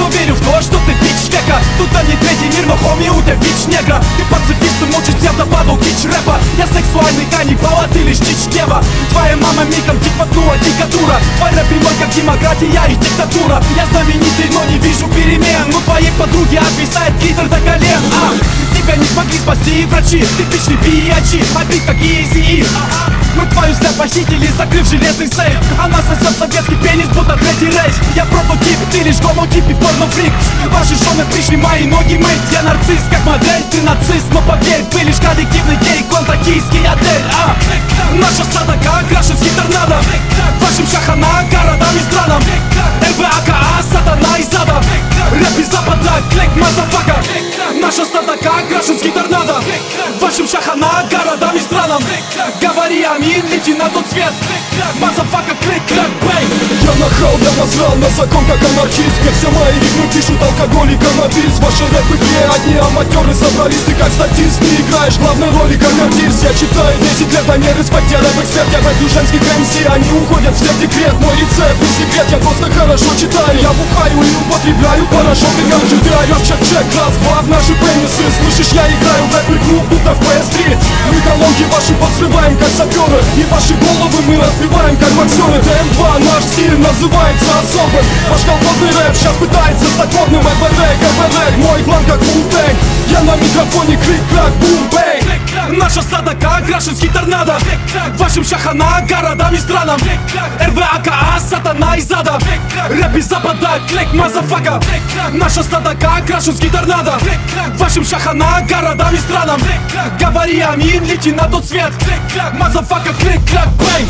что верю в то, что ты бич века. Тут не третий мир, но хоми, у тебя бич негра. Ты пацифист, ты мучишь псевдобабл, кич рэпа. Я сексуальный каннибал, а ты лишь дичь дева. Твоя мама миком тиквотнула дикатура Твой рэп прямой, как демократия и диктатура. Я знаменитый, но не вижу перемен. У твоей подруги отвисает клитор до колен а, Тебя не смогли спасти врачи. Ты пичли биячи, а бит как След похитили, закрыв железный сейф. Она сосет советский пенис, будто третий рейс. Я прототип, ты лишь гомотип и порнофрик. Ваши жены пришли мои ноги мыть. Я нарцисс, как модель, ты нацист. Но поверь, ты лишь коллективный гей, клон токийский отель а? Наша садака, крашевский торнадо Вашим шахана, городам и странам. РБАКА, сатана из ада Рэп из запада, клик, мазафака. Наша садака, крашевский торнадо Вашим шахана, городам и странам Говори амин, лети на тот свет Мазафака, клик, клик, бэй Я я насрал на закон как анархист Мне все мои рифмы пишут алкоголь и каннабис Ваши рэпы где одни аматеры собрались Ты как статист, не играешь главной роли как артист Я читаю 10 лет намеры с рэп эксперт. Я рэплю женских МС, они уходят все в декрет. Мой рецепт не секрет, я просто хорошо читаю. Я бухаю и употребляю хорошо ты же Ты орешь чек-чек, раз, два в наши пенисы. Слышишь, я играю в рэп-игру, будто в PS3 Мы колонки ваши подсрываем, как саперы. И ваши головы мы разбиваем, как боксеры. ТМ2, наш стиль называется особым Ваш колхозный рэп сейчас пытается стать модным МВД, КПД, мой клан как Вултэнг Я на микрофоне крик-крак, бум-бэй Наша садака, грашинский торнадо. Вашим шахана, городам и странам. РВАКА, сатана из ада. Рэп из запада, клик, мазафака. Наша садака, грашинский торнадо. Вашим шахана, городам и странам. Говори амин, лети на тот свет. Motherfucker, click, clack, bang